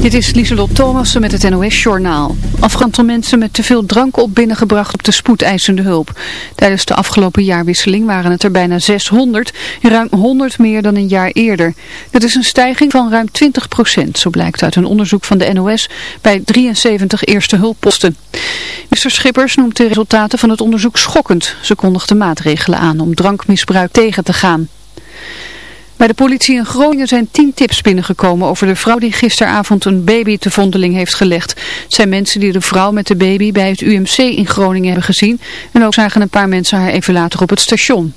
Dit is Lieselot Thomassen met het NOS-journaal. Afgeaantal mensen met te veel drank op binnengebracht op de spoedeisende hulp. Tijdens de afgelopen jaarwisseling waren het er bijna 600, ruim 100 meer dan een jaar eerder. Dat is een stijging van ruim 20 procent, zo blijkt uit een onderzoek van de NOS bij 73 eerste hulpposten. Minister Schippers noemt de resultaten van het onderzoek schokkend. Ze kondigde maatregelen aan om drankmisbruik tegen te gaan. Bij de politie in Groningen zijn tien tips binnengekomen over de vrouw die gisteravond een baby te vondeling heeft gelegd. Het zijn mensen die de vrouw met de baby bij het UMC in Groningen hebben gezien en ook zagen een paar mensen haar even later op het station.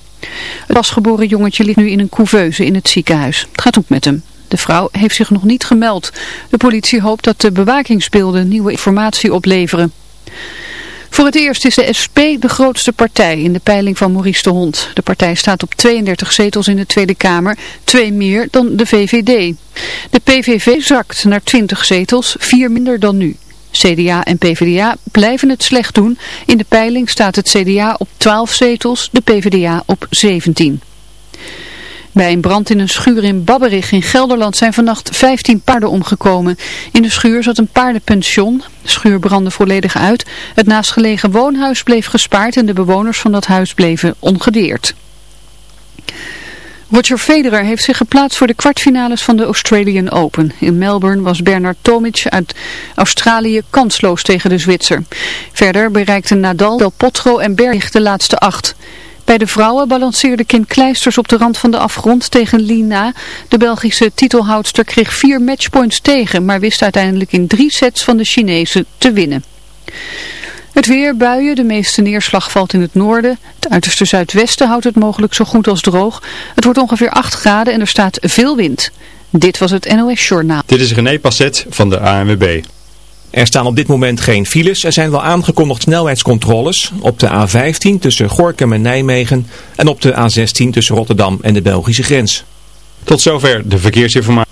Het pasgeboren jongetje ligt nu in een couveuse in het ziekenhuis. Het gaat goed met hem. De vrouw heeft zich nog niet gemeld. De politie hoopt dat de bewakingsbeelden nieuwe informatie opleveren. Voor het eerst is de SP de grootste partij in de peiling van Maurice de Hond. De partij staat op 32 zetels in de Tweede Kamer, twee meer dan de VVD. De PVV zakt naar 20 zetels, vier minder dan nu. CDA en PvdA blijven het slecht doen. In de peiling staat het CDA op 12 zetels, de PvdA op 17. Bij een brand in een schuur in Babberich in Gelderland zijn vannacht 15 paarden omgekomen. In de schuur zat een paardenpension. De schuur brandde volledig uit. Het naastgelegen woonhuis bleef gespaard en de bewoners van dat huis bleven ongedeerd. Roger Federer heeft zich geplaatst voor de kwartfinales van de Australian Open. In Melbourne was Bernard Tomic uit Australië kansloos tegen de Zwitser. Verder bereikten Nadal, Del Potro en Berg de laatste acht. Bij de vrouwen balanceerde Kim Kleisters op de rand van de afgrond tegen Lina. De Belgische titelhoudster kreeg vier matchpoints tegen, maar wist uiteindelijk in drie sets van de Chinezen te winnen. Het weer, buien, de meeste neerslag valt in het noorden. Het uiterste zuidwesten houdt het mogelijk zo goed als droog. Het wordt ongeveer 8 graden en er staat veel wind. Dit was het NOS Journaal. Dit is René Passet van de ANWB. Er staan op dit moment geen files. Er zijn wel aangekondigd snelheidscontroles op de A15 tussen Gorkum en Nijmegen en op de A16 tussen Rotterdam en de Belgische grens. Tot zover de verkeersinformatie.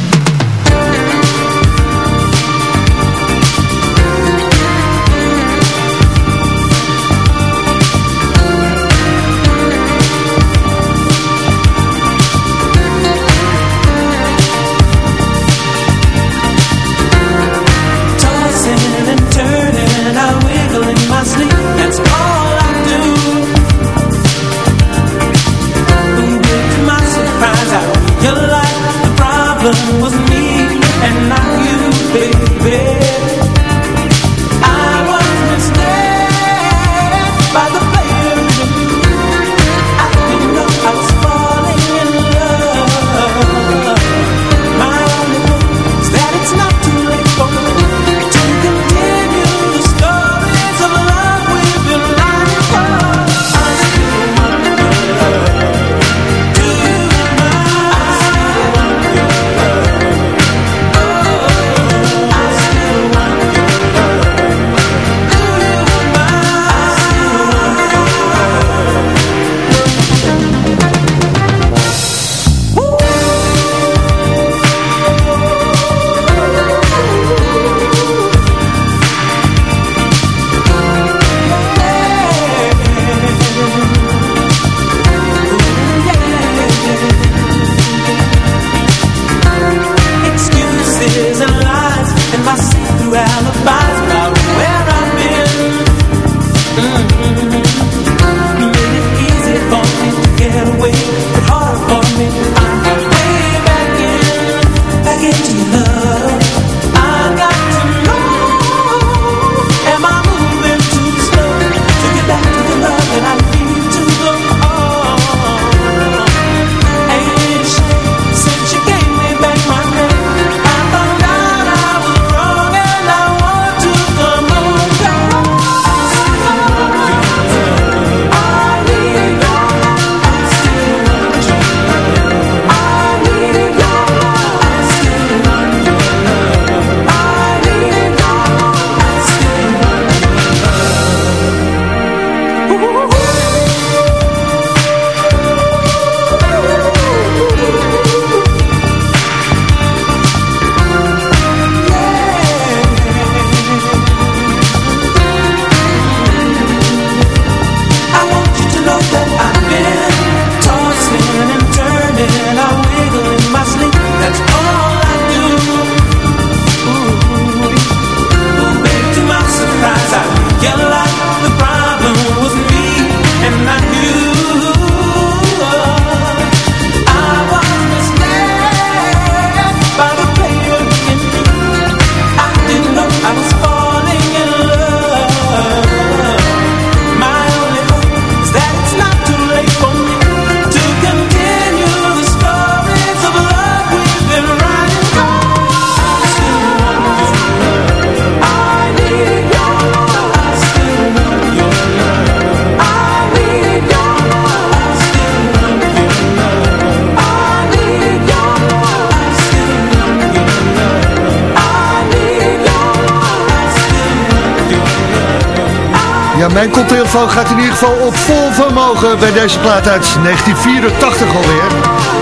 Koptelefoon gaat in ieder geval op vol vermogen bij deze plaat uit 1984 alweer.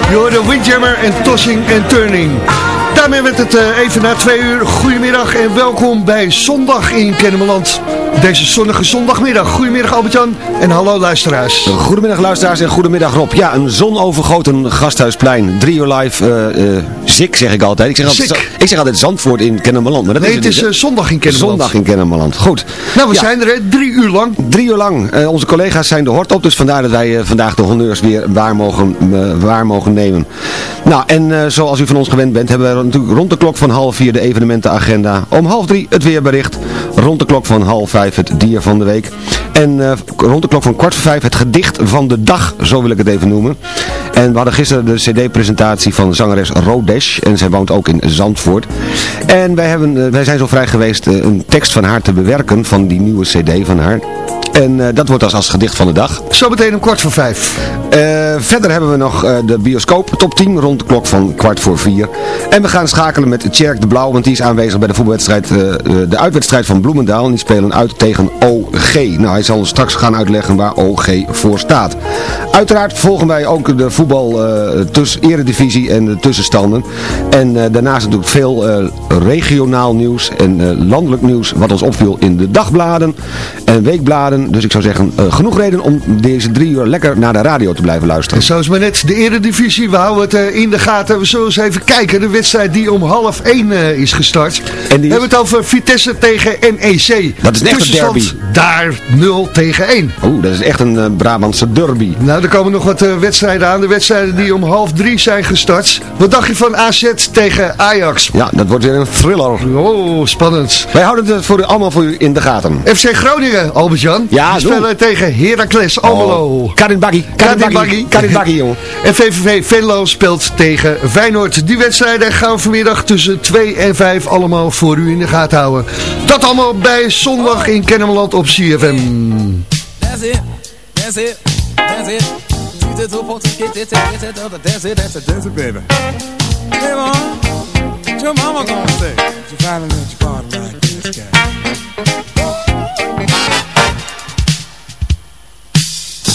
Je hoorde Windjammer en Tossing en Turning. Daarmee werd het uh, even na twee uur. Goedemiddag en welkom bij Zondag in Kennemerland. Deze zonnige zondagmiddag. Goedemiddag Albert-Jan en hallo luisteraars. Goedemiddag luisteraars en goedemiddag Rob. Ja, een zonovergoten gasthuisplein. Drie uur live, uh, uh, zik zeg ik altijd. Ik zeg altijd, ik zeg altijd Zandvoort in Kennemerland. Maar dat nee, is het is zondag in Kennemerland. Zondag in Kennemerland, goed. Nou, we zijn er drie uur lang. Drie uur lang. onze collega's zijn de hort op, dus vandaar dat wij vandaag de honneurs weer waar mogen, waar mogen nemen. Nou, en zoals u van ons gewend bent, hebben we natuurlijk rond de klok van half vier de evenementenagenda. Om half drie het weerbericht. Rond de klok van half vijf het dier van de week. En rond de klok van kwart voor vijf het gedicht van de dag, zo wil ik het even noemen. En we hadden gisteren de cd-presentatie van zangeres En zij woont ook in Zandvoort. En wij, hebben, uh, wij zijn zo vrij geweest uh, een tekst van haar te bewerken, van die nieuwe cd van haar. En uh, dat wordt als, als gedicht van de dag. Zometeen om kwart voor vijf. Uh, verder hebben we nog uh, de bioscoop top 10 rond de klok van kwart voor vier. En we gaan schakelen met Tjerk de Blauw, want die is aanwezig bij de voetbalwedstrijd, de uitwedstrijd van Bloemendaal. En die spelen uit tegen OG. Nou, hij zal ons straks gaan uitleggen waar OG voor staat. Uiteraard volgen wij ook de voetbal tussen eredivisie en de tussenstanden. En daarnaast natuurlijk veel regionaal nieuws en landelijk nieuws wat ons opviel in de dagbladen en weekbladen. Dus ik zou zeggen, uh, genoeg reden om deze drie uur lekker naar de radio te blijven luisteren. Zo is maar net de eredivisie. We houden het uh, in de gaten. We zullen eens even kijken. De wedstrijd die om half één uh, is gestart. En die... We hebben het over Vitesse tegen NEC. Dat is echt een derby. daar 0 tegen 1. Oeh, dat is echt een Brabantse derby. Nou, er komen nog wat wedstrijden aan. De wedstrijden die om half drie zijn gestart. Wat dacht je van AZ tegen Ajax? Ja, dat wordt weer een thriller. Oh, spannend. Wij houden het voor u, allemaal voor u in de gaten. FC Groningen, Albert-Jan. Ja, Die spelen tegen Heracles Almelo. Oh. Karin Baggy. Karin Baggy. Karin Baggy, jongen. En VVV Venlo speelt tegen Feyenoord. Die wedstrijden gaan we vanmiddag tussen 2 en 5 allemaal voor u in de gaten houden. Dat allemaal bij zondag in Kennemerland op CFM. That's it. That's it. That's it. That's it, that's it, that's it, baby. Hey, mom. Your mama gonna say? She finally let you party like this guy.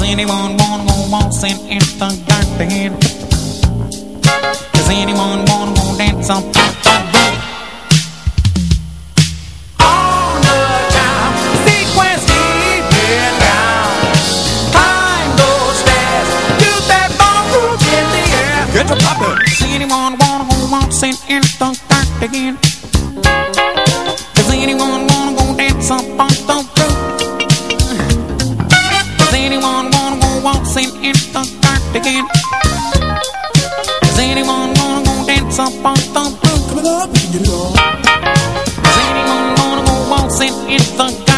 Does anyone wanna go waltzing in the garden? Does anyone wanna go dance on the? On the time, sequence stairs, do that in the air. Get to poppin'. Does anyone wanna go waltzing in the garden? again. Is anyone gonna go dance up on the roof? Coming up, you know. Is anyone gonna go waltzing in the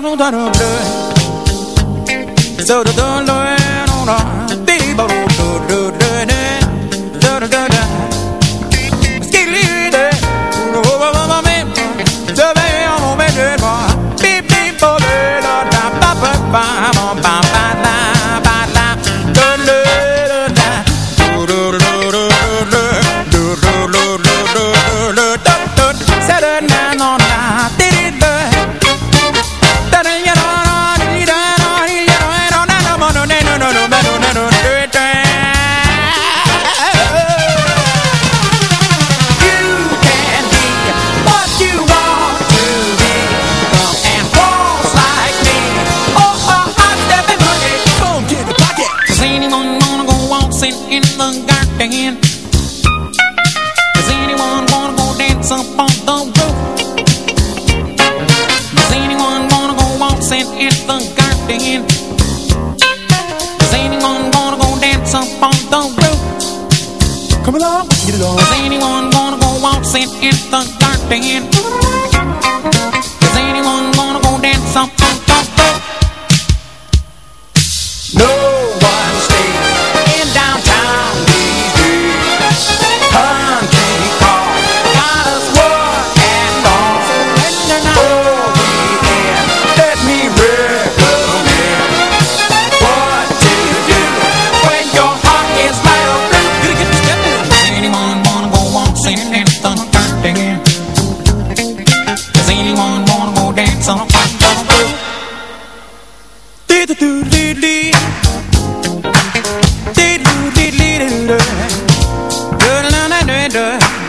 bottle down of blood. So the door, Lord, on Good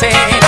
Cate.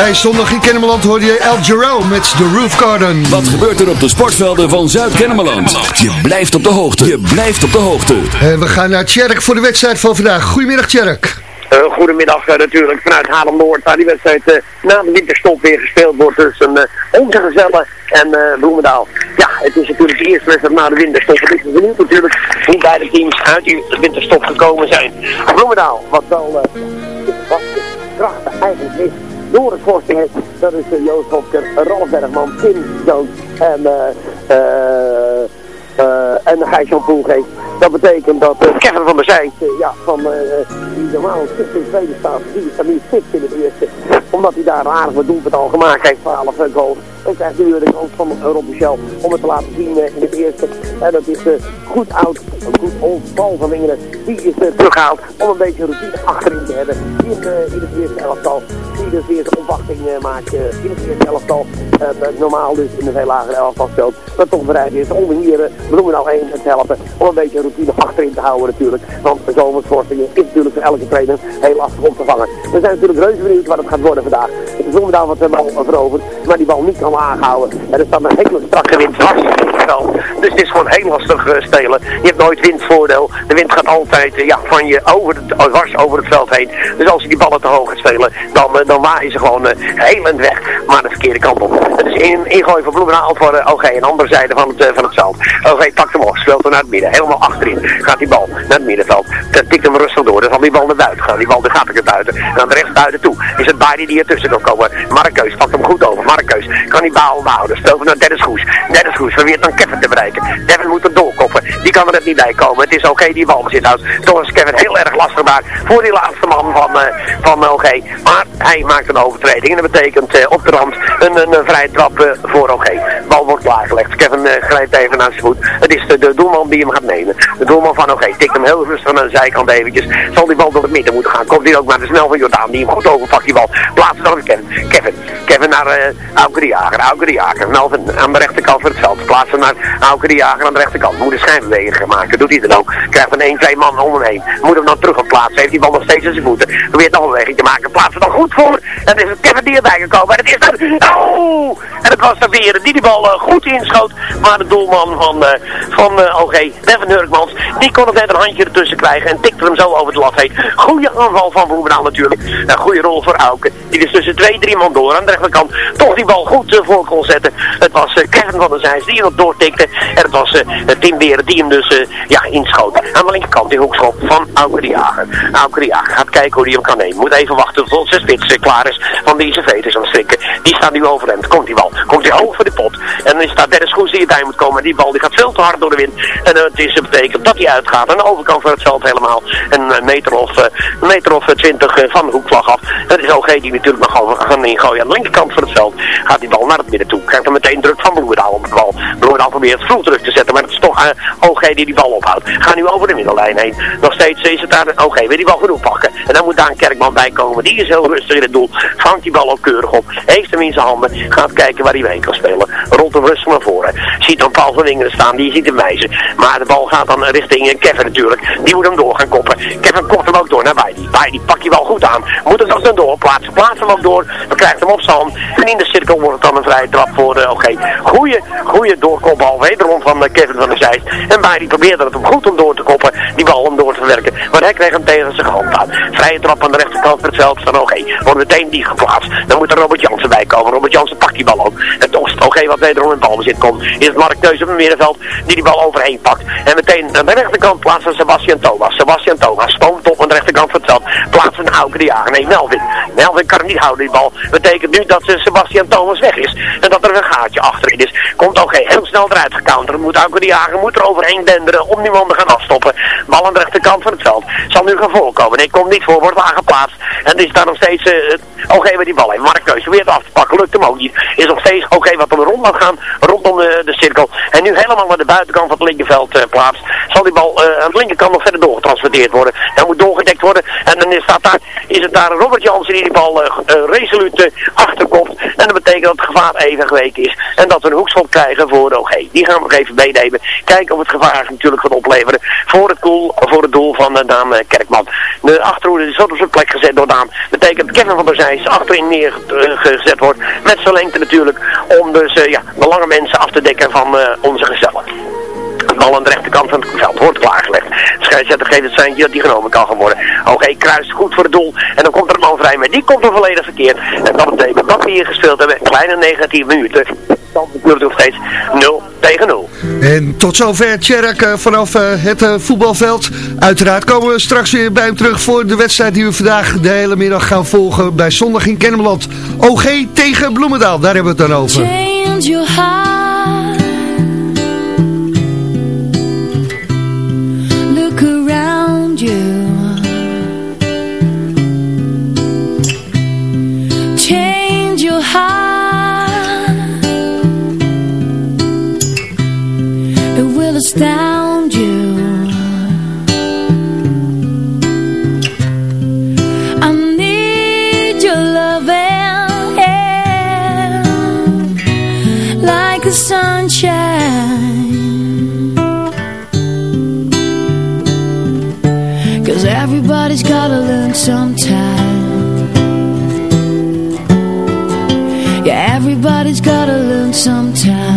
Bij Zondag in Kennemerland hoorde je El Giro met The Roof Garden. Wat gebeurt er op de sportvelden van Zuid-Kennemerland? Je blijft op de hoogte. Je blijft op de hoogte. En we gaan naar Tjerk voor de wedstrijd van vandaag. Goedemiddag Tjerk. Eh, goedemiddag eh, natuurlijk vanuit Haarlem-Noord, waar die wedstrijd eh, na de winterstop weer gespeeld wordt tussen uh, onze gezellen en eh, Bloemendaal. Ja, het is natuurlijk de eerste wedstrijd na de winterstop. Het is benieuwd natuurlijk hoe beide teams uit die winterstop gekomen zijn. Bloemendaal, wat wel uh, wat krachtig eigenlijk is door het voorstingen, dat is uh, Joost Hopker, Ralf Bergman, Tim Jones en eh uh, en Gijs-Jan Poelgeest. Dat betekent dat Kevin van der Zijt, uh, ja, van, die normaal fit in de tweede staat, die is nu fit in het eerste. Omdat hij daar een aardig wat doelpunt al gemaakt heeft, 12 goals. Dan krijgt hij weer de kans van Rob Michel om het te laten zien in het eerste. En dat is goed oud, goed old Paul van Wingeren. Die is teruggehaald om een beetje routine achterin te hebben. In, het eerste elftal. Die dus weer zijn opwachting maakt in het eerste elftal. normaal dus in een veel lagere elftal speelt. Maar toch bereid is om hier Bloemendaal 1 te helpen. Om een beetje routine achterin te houden natuurlijk. Want zomersvorstingen is natuurlijk voor elke trainer heel lastig om te vangen. We zijn natuurlijk reuze benieuwd wat het gaat worden vandaag. Het is Bloemendaal wat de bal veroverd. Maar die bal niet kan aangehouden. En er staat een hele strakke wind Dus het is gewoon heel lastig uh, spelen. Je hebt nooit windvoordeel. De wind gaat altijd uh, ja, van je over het, dwars over het veld heen. Dus als je die ballen te hoog gaat spelen, dan, dan waaien ze gewoon helend weg. Maar de verkeerde kant op. Het is in, ingooi van Bloemendaal voor OG. Een andere zijde van het, van het veld. OG pakt hem op. Speelt hem naar het midden. Helemaal achterin. Gaat die bal naar het middenveld. Tikt hem rustig door. Dan zal die bal naar buiten gaan. Die bal dan gaat ik naar buiten. En dan rechts buiten toe. Is het Bari die ertussen kan komen. Markeus pakt hem goed over. Markeus kan die bal behouden. Speelt naar Dennis Goes. Dennis Goes probeert dan Kevin te bereiken. Kevin moet er doorkoppen. Die kan er net niet bij komen. Het is okay, die bal bezit houdt. Toch is Kevin heel erg lastig maar voor die laatste man van, uh, van OG. Maar hij maakt een overtreding. En dat betekent uh, op de rand een, een, vrije trap uh, voor OG. Bal wordt klaargelegd. Kevin grijpt even naar zijn voet. Het is de, de doelman die hem gaat nemen. De doelman van OG tikt hem heel rustig aan de zijkant eventjes. Zal die bal door het midden moeten gaan. Komt hij ook naar de snel van Jordaan. Die hem goed overpakt die bal. Plaatsen dan Kevin. Kevin. Kevin naar uh, de Jager. Melvin aan de rechterkant van het veld. Plaatsen naar Auke de Jager aan de rechterkant. Moet de schijn zijn beweging gaan maken. Doet hij dan ook. Krijgt een 1, 2 man om hem heen. Moet hem dan terug op plaatsen. Heeft die bal nog steeds aan zijn voeten. Probeert nog een beweging te maken. Plaatst er dan goed voor. En is het Kevin die erbij gekomen. En het is dan... Oh! En het was de Veren die die bal eh, goed inschoot. Maar de doelman van, eh, van eh, OG, Devin Hurkmans, die kon nog net een handje ertussen krijgen. En tikte hem zo over de lat heen. Goede aanval van Bloemendaal natuurlijk. Een goede rol voor Auken. Die dus tussen twee, drie man door aan de rechterkant toch die bal goed voor kon zetten. Het was Kevin van der Zijs die hem doortikte. En het was Tim Beren die hem dus ja, inschoot. Aan de linkerkant die hoekschop van Auken de Jager. Auken de Jager gaat kijken hoe hij hem kan nemen. Moet even wachten tot zijn spits klaar is van deze veters aan het strikken. Die staat nu over hem. Komt die bal. Komt hij voor de pot. En dan staat Dennis Goes die erbij moet komen. Die bal die gaat veel te hard door de wind. En het is, betekent dat hij uitgaat. Aan de overkant van het veld helemaal. Een meter of, uh, meter of twintig van de hoekvlag af. Dat is OG die natuurlijk nog gaan ingooien. Aan de linkerkant van het veld gaat die bal naar het midden toe. Krijgt er meteen druk van Bloemendaal op de bal. Probeert vroeg terug te zetten. Maar het is toch OG die die bal ophoudt. Gaat nu over de middellijn heen. Nog steeds is het daar OG. Wil die bal genoeg pakken. En dan moet daar een Kerkman bij komen. Die is heel rustig in het doel. Vangt die bal ook keurig op. Heeft hem in zijn handen. Gaat kijken waar hij mee kan spelen. Rolt hem rustig naar voren. Ziet dan Paul van Wingeren staan. Die ziet hem wijzen. Maar de bal gaat dan richting Kevin natuurlijk. Die moet hem door gaan koppen. Kevin kopt hem ook door naar Baidi. Baidi pakt die bal goed aan. Moet hem dan door plaatsen. Plaatsen hem ook door. Dan krijgt hem op zijn hand. En in de cirkel wordt het dan een vrije trap voor de OG. Goeie, goeie doorkopbal. Wederom van eh, Kevin van der Zijst. En Baidi probeerde het hem goed om door te koppen. Die bal om door te verwerken. Maar hij kreeg hem tegen zijn hand aan. Vrije trap aan de rechterkant van het veld van OG. Wordt meteen die geplaatst. Dan moet er Robert Jansen bij komen. Robert Jansen pakt die bal ook. En toch OG wat wederom in balbezit komt. Is het Mark Neus op het middenveld die die bal overheen pakt. En meteen aan de rechterkant plaatsen Sebastian Thomas. Sebastian Thomas stoomt op aan de rechterkant van het veld. Plaatsen een Auken de Jager. Nee, Melvin. Melvin kan niet houden die bal. Betekent nu dat Sebastian Thomas weg is. En dat er een gaatje achterin is. Komt OG heel snel eruit gecounterd. Moet Auken de Jager moet er overheen denderen om die man te gaan afstoppen. Bal aan de rechterkant van het veld. Zal nu gaan voorkomen. Nee, komt niet voor. Wordt aangeplaatst. En er is daar nog steeds uh, OG met die bal heen. Mark weer af te pakken. Lukt hem ook niet. Is nog steeds OG wat om rond gaan. Rondom de, de cirkel. En nu helemaal naar de buitenkant van het linkerveld uh, plaatst. Zal die bal uh, aan de linkerkant nog verder doorgetransporteerd worden. Hij moet doorgedekt worden. En dan is, staat daar, is het daar Robert Jansen die die bal resoluut achterkomt. En dat betekent dat het gevaar even geweken is. En dat we een hoekschop krijgen voor Die gaan we even meenemen. Kijken of het gevaar natuurlijk gaat opleveren. Voor het, doel, voor het doel van uh, Daan Kerkman. De achterhoede is op zijn plek gezet door Daan. Betekent Kevin van der Zijs achterin neergezet wordt. Met zijn lengte natuurlijk. Om dus ja, de lange mensen af te dekken van onze gezellen. Bal aan de rechterkant van het veld wordt klaargelegd. De scheidsrechter geeft het seintje die genomen kan gaan worden. Oké, kruist goed voor het doel. En dan komt er een man vrij, maar die komt er volledig verkeerd. En dat betekent dat we hier gespeeld hebben. Kleine negatieve minuten. Dan natuurlijk nog steeds 0 tegen 0. En tot zover Tjerk uh, vanaf uh, het uh, voetbalveld. Uiteraard komen we straks weer bij hem terug voor de wedstrijd die we vandaag de hele middag gaan volgen bij Zondag in Kennemerland. OG tegen Bloemendaal, daar hebben we het dan over. Astound you. I need your loving like the sunshine. Cause everybody's gotta learn sometime. Yeah, everybody's gotta learn sometime.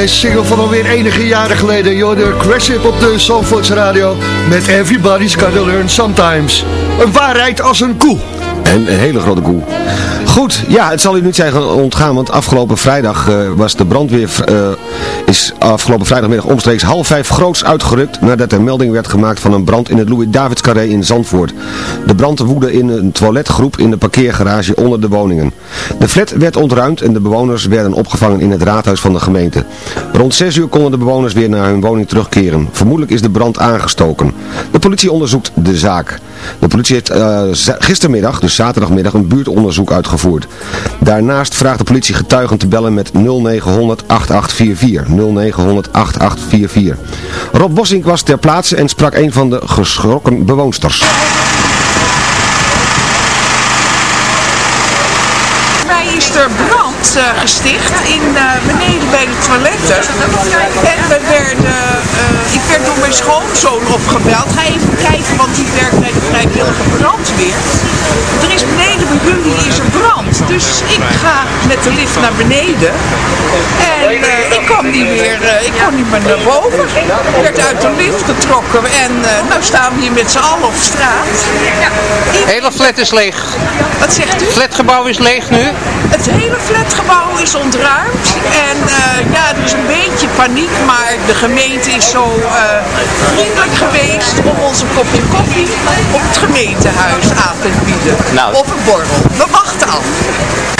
Deze single van alweer enige jaren geleden. Joh, Crash op de Zandvoorts Radio. Met Everybody's Gotta Learn Sometimes. Een waarheid als een koe. En een hele grote koe. Goed, ja, het zal u niet zijn ontgaan, want afgelopen vrijdag eh, was de brandweer, eh, is afgelopen vrijdagmiddag omstreeks half vijf groots uitgerukt nadat er melding werd gemaakt van een brand in het Louis-Davids carré in Zandvoort. De brand woedde in een toiletgroep in de parkeergarage onder de woningen. De flat werd ontruimd en de bewoners werden opgevangen in het raadhuis van de gemeente. Rond 6 uur konden de bewoners weer naar hun woning terugkeren. Vermoedelijk is de brand aangestoken. De politie onderzoekt de zaak. De politie heeft uh, gistermiddag, dus zaterdagmiddag, een buurtonderzoek uitgevoerd. Daarnaast vraagt de politie getuigen te bellen met 0900 8844. 0900 8844. Rob Bossink was ter plaatse en sprak een van de geschrokken bewoonsters. er brand uh, gesticht in uh, beneden bij de toiletten. En we werden, ik werd door mijn schoonzoon opgebeld. Ga even kijken, want die werkt bij de vrijwillige brandweer. Er is beneden bij jullie is er brand. Dus ik ga met de lift naar beneden. En ik kwam niet meer, ik kon niet meer naar boven. Ik werd uit de lift getrokken en nu staan we hier met z'n allen op straat. Ja, hele flat is leeg. Wat zegt u? Het flatgebouw is leeg nu? Het hele flatgebouw is ontruimd en uh, ja, er is een beetje paniek, maar de gemeente is zo uh, vriendelijk geweest om ons een kopje koffie op het gemeentehuis aan te bieden. Nou. Of een borrel. We wachten af.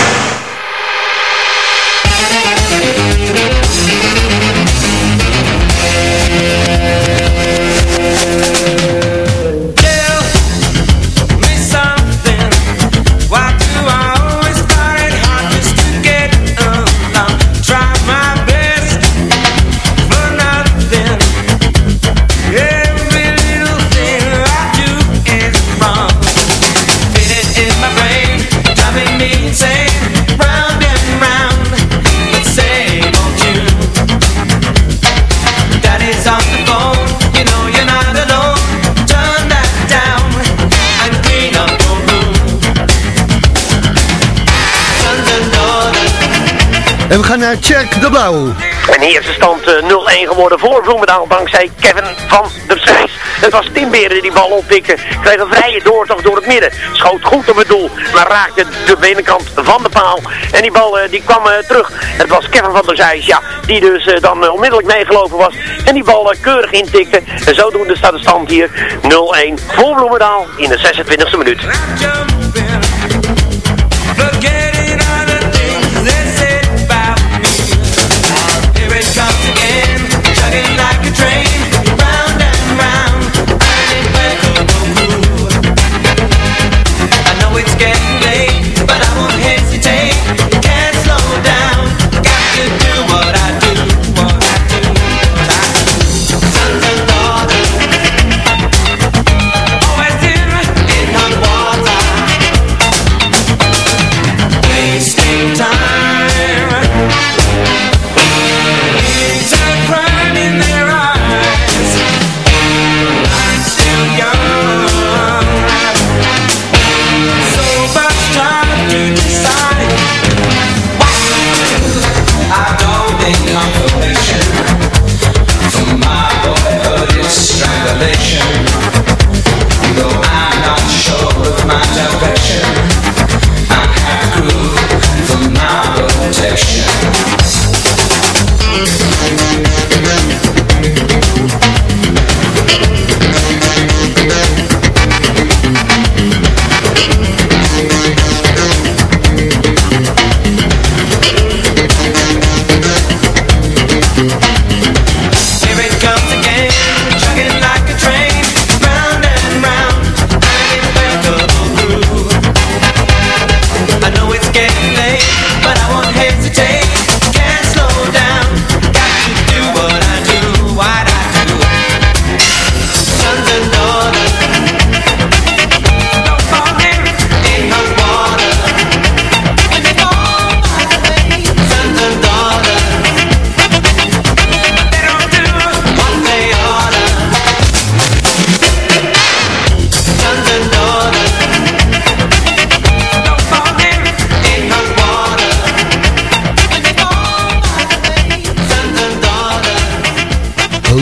En we gaan naar Check de Blauw. In eerste stand uh, 0-1 geworden voor Bloemendaal dankzij Kevin van der Strijs. Het was Tim Beren die bal oppikte. Kreeg een vrije doortocht door het midden. Schoot goed op het doel, maar raakte de binnenkant van de paal. En die bal uh, die kwam uh, terug. Het was Kevin van der Zijs, ja, die dus dan onmiddellijk meegelopen was. En die bal keurig intikte. En zodoende staat de stand hier 0-1 voor Bloemendaal in de 26e minuut.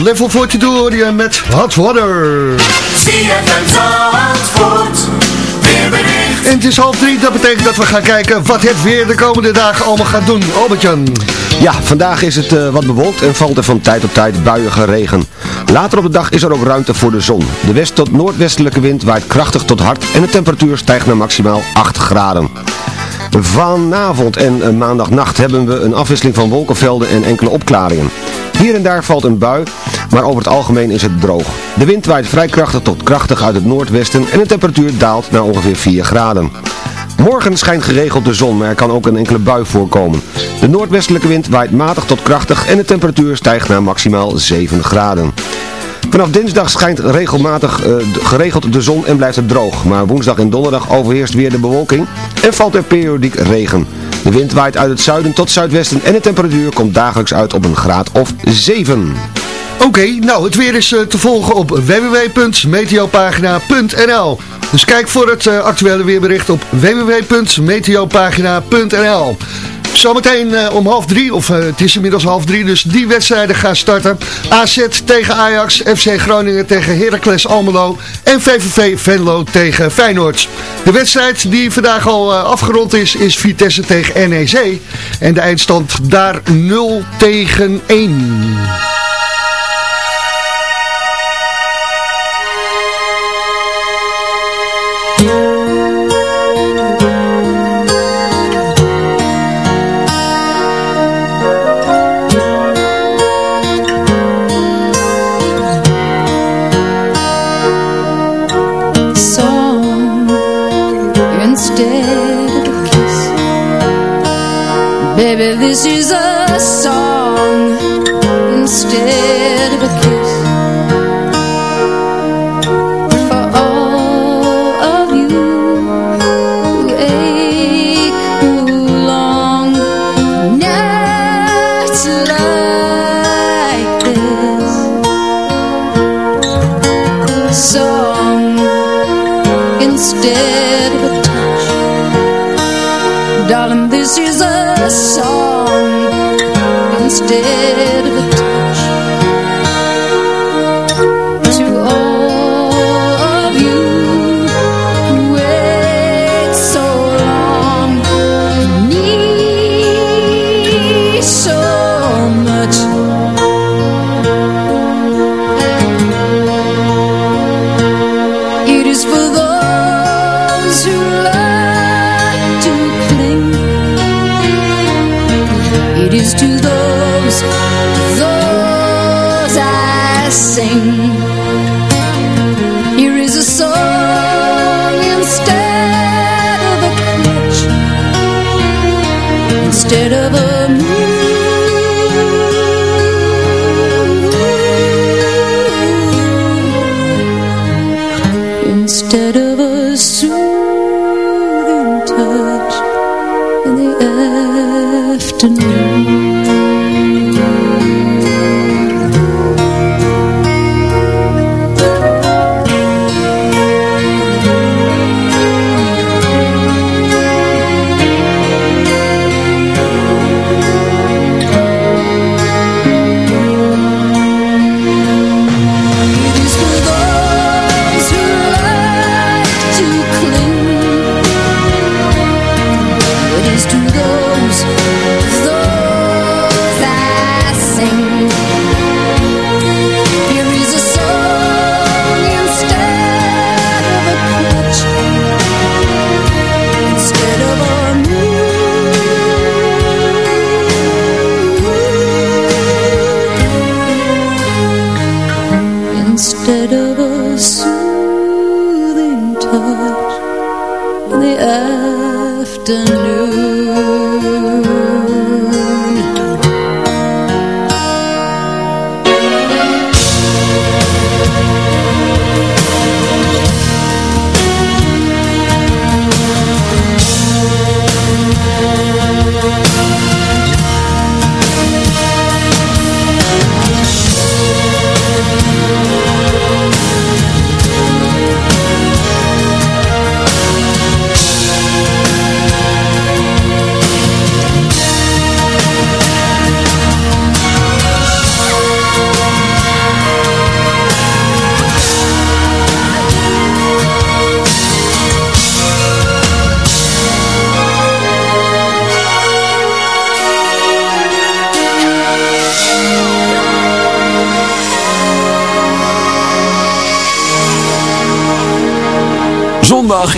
Level 42 hoor je met Hot Water. En het is half drie, dat betekent dat we gaan kijken wat het weer de komende dagen allemaal gaat doen. Albert-Jan. Ja, vandaag is het eh, wat bewolkt en valt er van tijd tot tijd buiige regen. Later op de dag is er ook ruimte voor de zon. De west- tot noordwestelijke wind waait krachtig tot hard en de temperatuur stijgt naar maximaal 8 graden. Vanavond en eh, maandagnacht hebben we een afwisseling van wolkenvelden en enkele opklaringen. Hier en daar valt een bui, maar over het algemeen is het droog. De wind waait vrij krachtig tot krachtig uit het noordwesten en de temperatuur daalt naar ongeveer 4 graden. Morgen schijnt geregeld de zon, maar er kan ook een enkele bui voorkomen. De noordwestelijke wind waait matig tot krachtig en de temperatuur stijgt naar maximaal 7 graden. Vanaf dinsdag schijnt regelmatig eh, geregeld de zon en blijft het droog. Maar woensdag en donderdag overheerst weer de bewolking en valt er periodiek regen. De wind waait uit het zuiden tot zuidwesten en de temperatuur komt dagelijks uit op een graad of 7. Oké, nou het weer is eh, te volgen op www.meteopagina.nl Dus kijk voor het eh, actuele weerbericht op www.meteopagina.nl Zometeen eh, om half drie, of het is inmiddels half drie, dus die wedstrijden gaan starten. AZ tegen Ajax, FC Groningen tegen Heracles Almelo en VVV Venlo tegen Feyenoord. De wedstrijd die vandaag al afgerond is, is Vitesse tegen NEC. En de eindstand daar 0 tegen 1.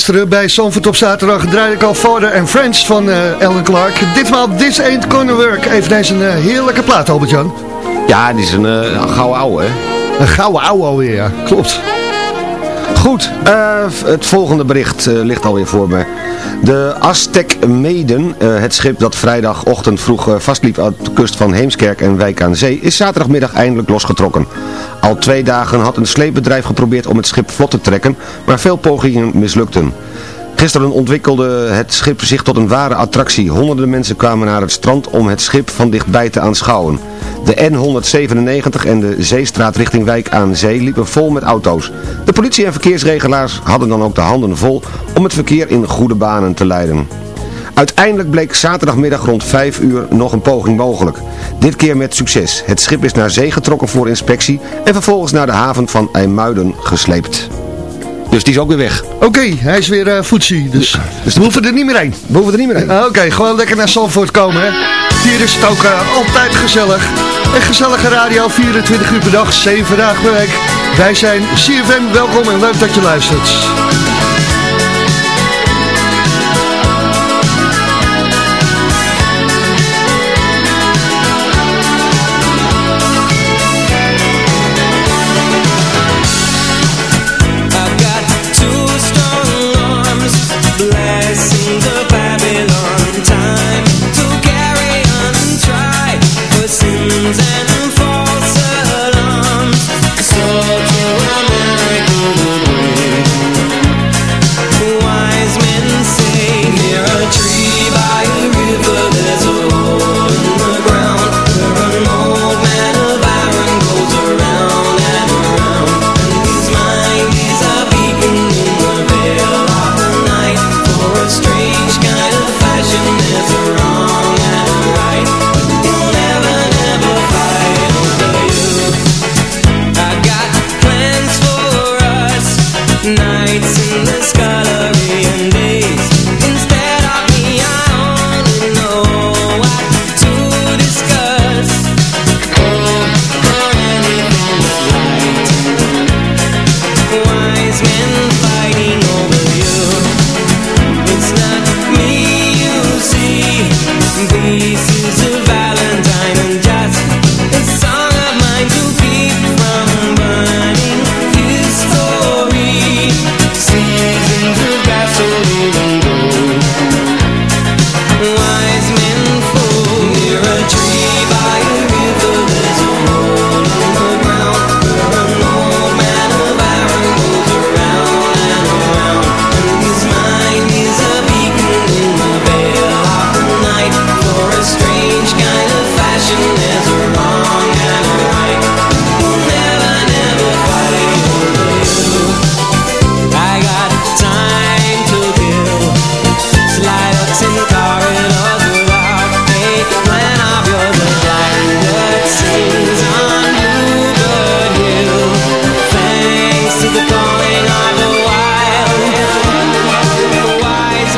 Gisteren bij Sanford op zaterdag draaide ik al Father and Friends van eh Ellen Clark. Ditmaal This Ain't Gonna Work. Eveneens een eh, heerlijke plaat, Albert-Jan. Ja, die is een uh, gouden ouwe, hè? Een gouden ouwe alweer, ja. Klopt. Goed, het volgende bericht ligt alweer voor me. De Aztec Maiden, eh, het schip dat vrijdagochtend vroeg eh, vastliep aan de kust van Heemskerk en Wijk aan Zee, is zaterdagmiddag eindelijk losgetrokken. Al twee dagen had een sleepbedrijf geprobeerd om het schip vlot te trekken, maar veel pogingen mislukten. Gisteren ontwikkelde het schip zich tot een ware attractie. Honderden mensen kwamen naar het strand om het schip van dichtbij te aanschouwen. De N197 en de Zeestraat richting Wijk aan Zee liepen vol met auto's. De politie en verkeersregelaars hadden dan ook de handen vol om het verkeer in goede banen te leiden. Uiteindelijk bleek zaterdagmiddag rond 5 uur nog een poging mogelijk. Dit keer met succes. Het schip is naar zee getrokken voor inspectie en vervolgens naar de haven van IJmuiden gesleept. Dus die is ook weer weg. Oké, hij is weer uh, voetzie, dus, dus we hoeven er niet meer heen. We hoeven er niet meer heen. Uh, Oké, gewoon lekker naar Zandvoort komen, hè. Hier is het ook uh, altijd gezellig. Een gezellige radio, 24 uur per dag, 7 dagen per week. Wij zijn CFM, welkom en leuk dat je luistert.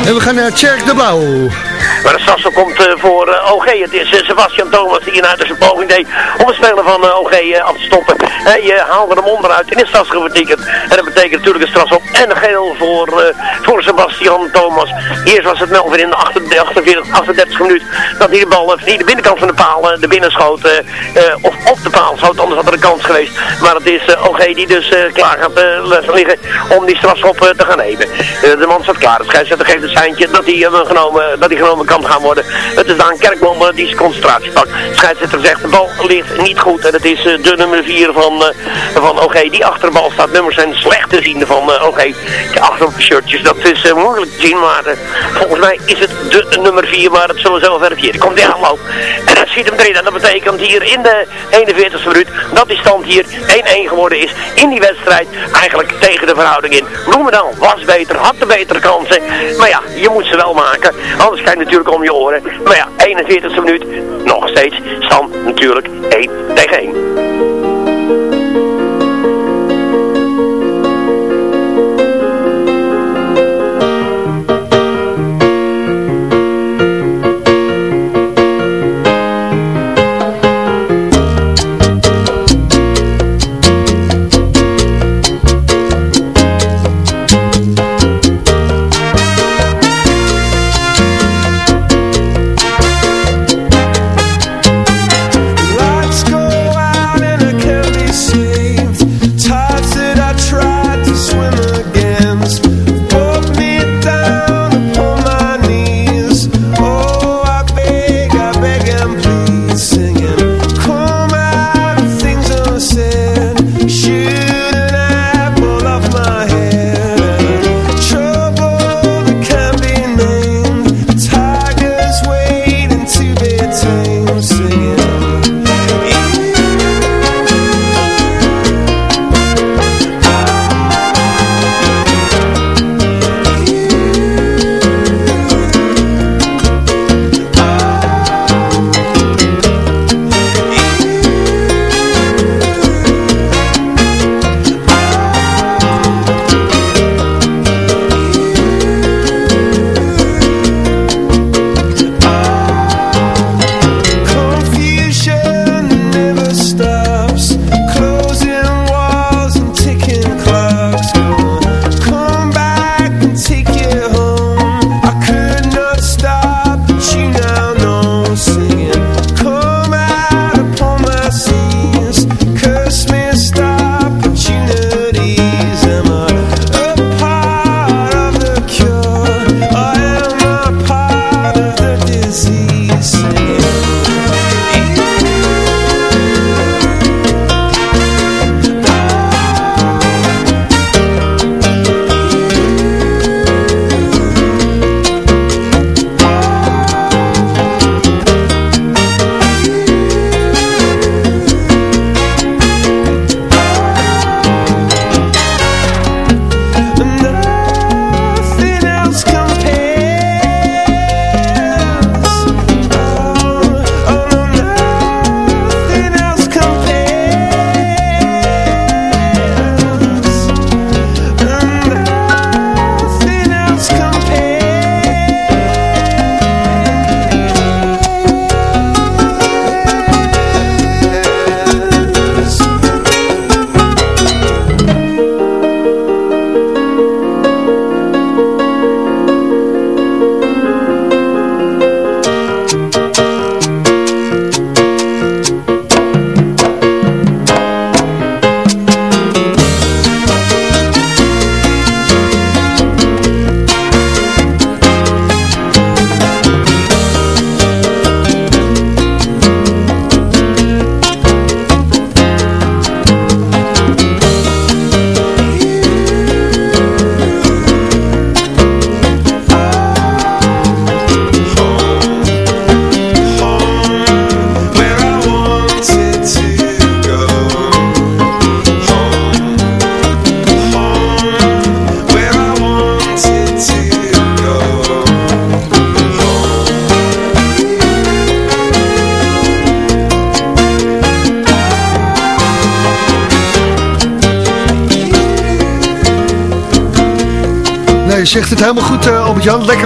En we gaan naar Tjerk de Blauw. Maar de Sassel komt eh, voor eh, OG. Het is eh, Sebastian Thomas die hieruit dus een poging deed om het spelen van OG af te stoppen. Je haalde hem onderuit in de stadsgroep vertikkerd. En dat betekent natuurlijk een strafschop en een geel voor, voor Sebastian Thomas. Eerst was het Melvin in de 48, 38 minuut dat hij de bal uh, de binnenkant van de paal de binnen schoot. of op de paal schoot, anders had er een kans geweest. Maar het is OG die dus klaar gaat liggen om die strafschop te gaan nemen. De man staat klaar. De scheidsrechter geeft een seintje dat hij, genomen, dat hij genomen kan gaan worden. Het is Daan Kerkman eh, die zijn concentratie pakt. De scheidsrechter zegt de bal ligt niet goed. En het is eh, de nummer 4 van, eh, van OG die achter de bal staat. Nummers zijn slecht te zien van eh, OG. Die achter de shirtjes. Dat is moeilijk te zien. Maar volgens mij is het de nummer 4. Maar het zullen we zo verifiëren. Komt die aanloop. En ziet hem erin. En dat betekent hier in de 41ste minuut dat die stand hier 1-1 geworden is in die wedstrijd. Eigenlijk tegen de verhouding in. Bloemendaal was beter, had de betere kansen. Maar ja, je moet ze wel maken. Anders krijg je natuurlijk om je oren. Maar ja, 41ste minuut. Nog steeds stand natuurlijk 1 tegen 1.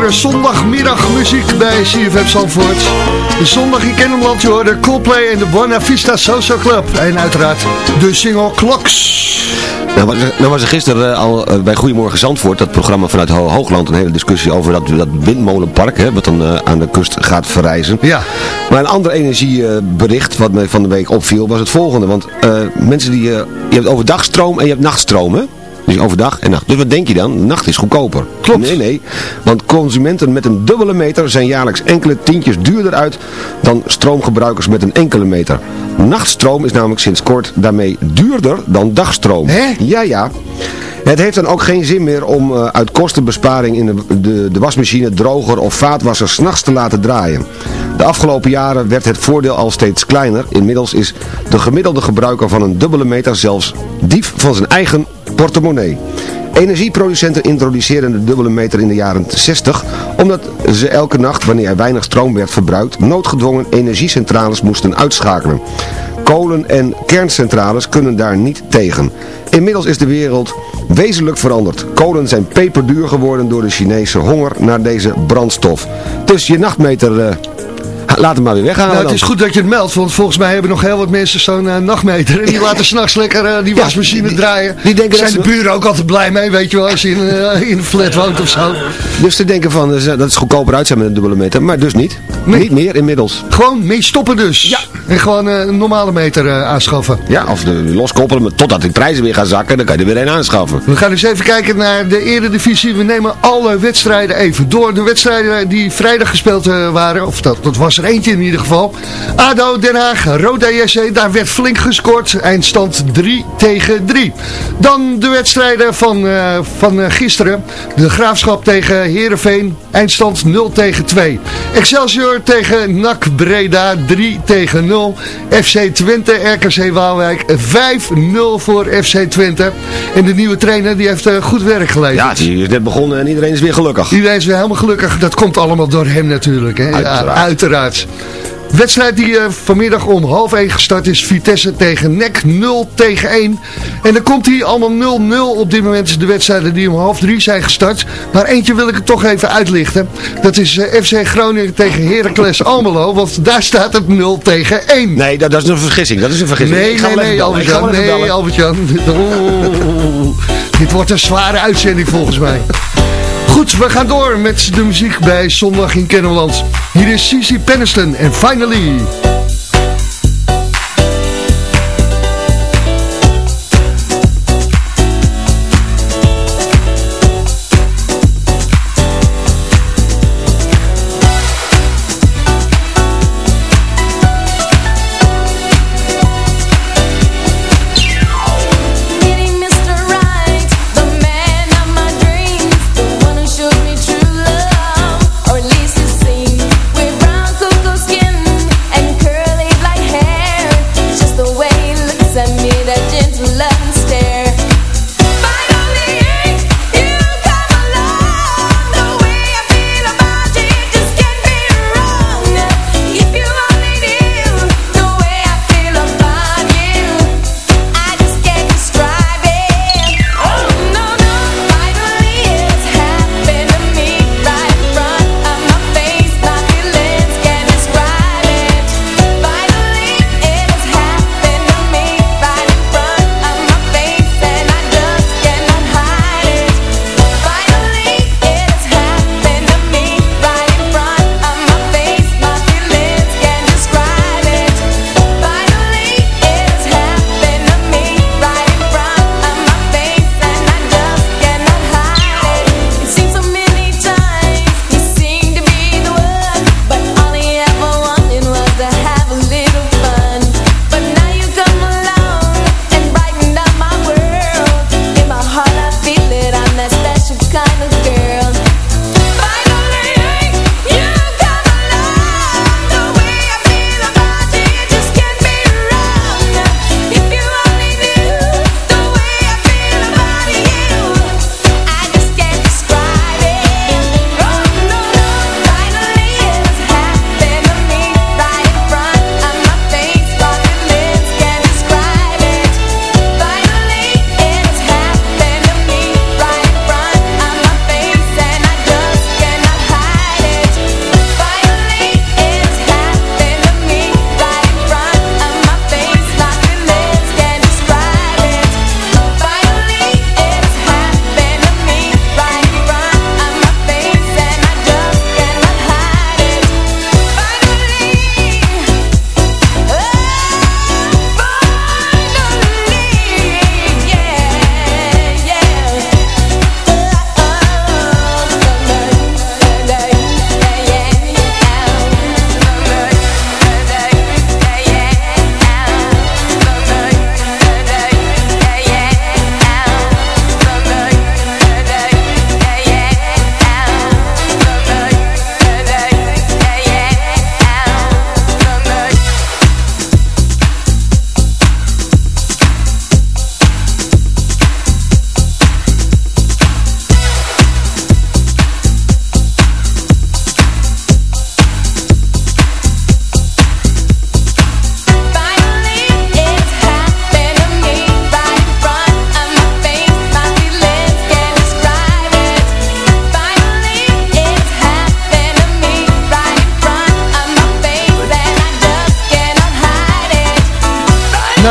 Zondagmiddag muziek bij CFM Zandvoort. De zondag in Kennemerland, je hoorde Coldplay en de Buena Vista Social Club. En uiteraard de single Clocks. Nou was, er, nou was er gisteren eh, al eh, bij Goedemorgen Zandvoort, dat programma vanuit Ho- Hoogland, een hele discussie over dat, dat windmolenpark, hè, wat dan eh, aan de kust gaat verrijzen. Ja. Maar een ander energiebericht wat me van de week opviel was het volgende. Want eh, mensen die, eh, je hebt overdag stroom en je hebt nachtstroom, hè? Dus overdag en nacht. Dus wat denk je dan? Nacht is goedkoper. Klopt. Nee, nee. Want consumenten met een dubbele meter zijn jaarlijks enkele tientjes duurder uit dan stroomgebruikers met een enkele meter. Nachtstroom is namelijk sinds kort daarmee duurder dan dagstroom. Hè? Ja, ja. Het heeft dan ook geen zin meer om eh, uit kostenbesparing in de, de, de wasmachine, droger of vaatwasser s'nachts te laten draaien. De afgelopen jaren werd het voordeel al steeds kleiner. Inmiddels is de gemiddelde gebruiker van een dubbele meter zelfs dief van zijn eigen portemonnee. Energieproducenten introduceerden de dubbele meter in de jaren 60 omdat ze elke nacht wanneer er weinig stroom werd verbruikt noodgedwongen energiecentrales moesten uitschakelen. Kolen- en kerncentrales kunnen daar niet tegen. Inmiddels is de wereld wezenlijk veranderd. Kolen zijn peperduur geworden door de Chinese honger naar deze brandstof. Dus je nachtmeter, eh, laat hem maar weer weghalen Nou, het is goed dat je het meldt, want volgens mij hebben nog heel wat mensen zo'n eh, nachtmeter. En die laten s'nachts lekker eh, die wasmachine die- draaien. die denken Zijn dat de buren ook altijd blij mee, weet je wel, als je in, eh, in een flat woont of zo. Dus te denken van, dat het goedkoper uit zijn met een dubbele meter, maar dus niet. Nee. Niet meer inmiddels. Gewoon mee stoppen dus. Ja. En gewoon een normale meter aanschaffen. Ja, of de, loskoppelen, maar totdat de prijzen weer gaan zakken, dan kan je er weer een aanschaffen. We gaan eens even kijken naar de eredivisie. We nemen alle wedstrijden even door. De wedstrijden die vrijdag gespeeld waren, of dat, dat was er eentje in ieder geval. ADO Den Haag, Roda JC, daar werd flink gescoord. Eindstand 3 tegen 3. Dan de wedstrijden van, eh, van eh, gisteren. De Graafschap tegen Heerenveen, eindstand 0 tegen 2. Excelsior tegen NAC Breda, 3 tegen 0. FC Twente, RKC Waalwijk, 5-0 voor FC Twente. En de nieuwe trainer die heeft eh, goed werk geleverd. Ja, die is net begonnen en iedereen is weer gelukkig. Iedereen is weer helemaal gelukkig. Dat komt allemaal door hem natuurlijk. Hè? Uiteraard. Ja, uiteraard. Wedstrijd die eh, vanmiddag om half 1 gestart is. Vitesse tegen NEC 0 tegen 1. En dan komt hij allemaal 0-0 op dit moment. De wedstrijden die om half 3 zijn gestart. Maar eentje wil ik het toch even uitlichten. Dat is eh, FC Groningen tegen Heracles Almelo. Want daar staat het 0 tegen 1. Nee, dat, dat is een vergissing. Dat is een vergissing. Nee, nee, nee, Albert-Jan. Nee. Albert-Jan. Dit wordt een zware uitzending volgens mij. Goed, we gaan door met de muziek bij Zondag in Kennemerland. Hier is Cici Penniston en Finally.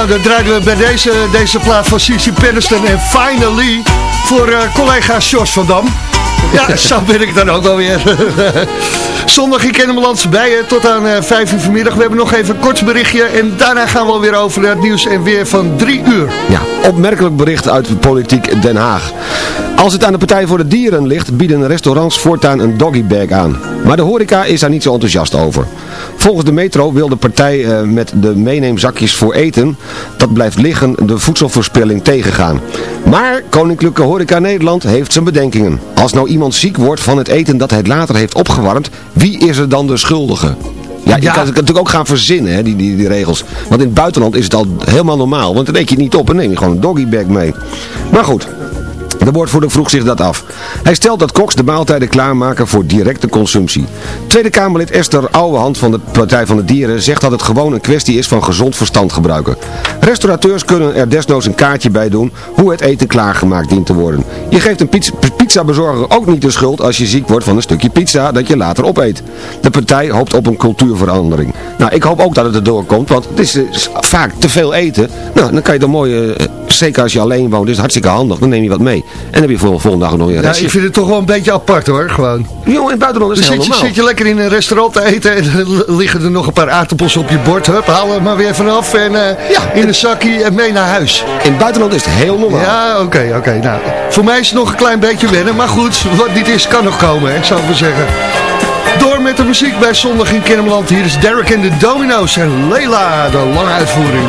Nou, dan draaien we bij deze, deze plaat van Cici Penniston en Finally voor eh, collega Jos van Dam. Ja, zo ben ik dan ook alweer. Zondag in Kennemerlands bij je tot aan eh 5 uur vanmiddag. We hebben nog even een kort berichtje en daarna gaan we alweer over naar het nieuws en weer van 3 uur. Ja, opmerkelijk bericht uit Politiek Den Haag. Als het aan de Partij voor de Dieren ligt, bieden restaurants voortaan een doggybag aan. Maar de horeca is daar niet zo enthousiast over. Volgens de metro wil de partij eh, met de meeneemzakjes voor eten, dat blijft liggen, de voedselverspilling tegengaan. Maar Koninklijke Horeca Nederland heeft zijn bedenkingen. Als nou iemand ziek wordt van het eten dat hij later heeft opgewarmd, wie is er dan de schuldige? Ja, je kan het natuurlijk ook gaan verzinnen, hè, die, die, die regels. Want in het buitenland is het al helemaal normaal. Want dan eet je het niet op en neem je gewoon een doggybag mee. Maar goed, de woordvoerder vroeg zich dat af. Hij stelt dat koks de maaltijden klaarmaken voor directe consumptie. Tweede Kamerlid Esther Ouwehand van de Partij van de Dieren zegt dat het gewoon een kwestie is van gezond verstand gebruiken. Restaurateurs kunnen er desnoods een kaartje bij doen hoe het eten klaargemaakt dient te worden. Je geeft een pizza, pizzabezorger ook niet de schuld als je ziek wordt van een stukje pizza dat je later opeet. De partij hoopt op een cultuurverandering. Nou, ik hoop ook dat het erdoor komt, want het is, eh, vaak te veel eten. Nou, dan kan je dan mooi, eh, zeker als je alleen woont, is het hartstikke handig. Dan neem je wat mee. En dan heb je voor volgende dag nog een Ja, restje. ik vind het toch wel een beetje apart hoor, gewoon. Jongen, in het buitenland is het heel zit je, normaal. zit je lekker in een restaurant te eten en liggen er nog een paar aardappels op je bord. Hup, haal er maar weer vanaf en eh, in een zakje en mee naar huis. In het buitenland is het heel normaal. Ja, oké, oké. Nou, voor mij is het nog een klein beetje maar goed, wat niet is kan nog komen, hè, zou ik maar zeggen. Door met de muziek bij Zondag in Kennemerland. Hier is Derek en de Domino's en Leila, de lange uitvoering.